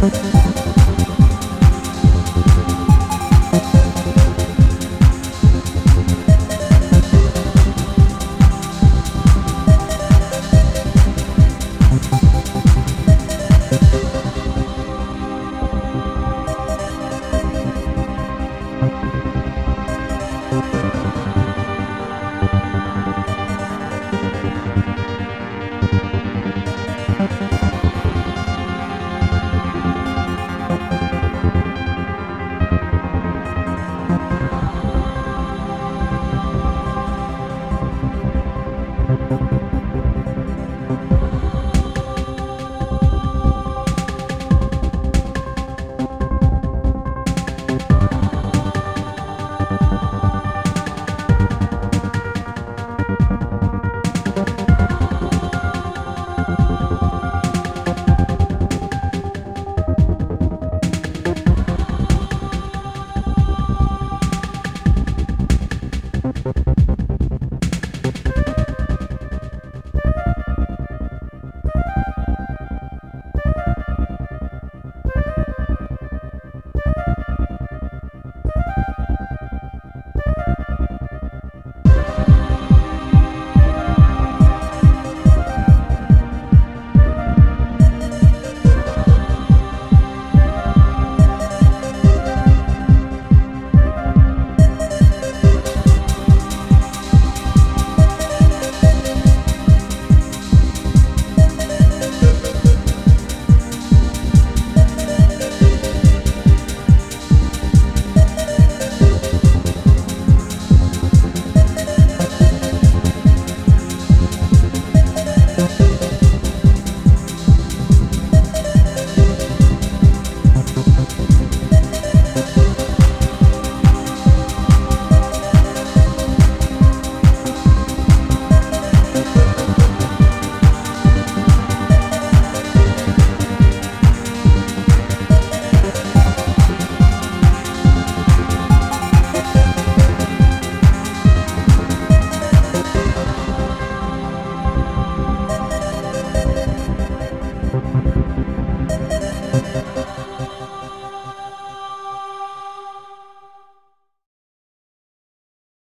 Thank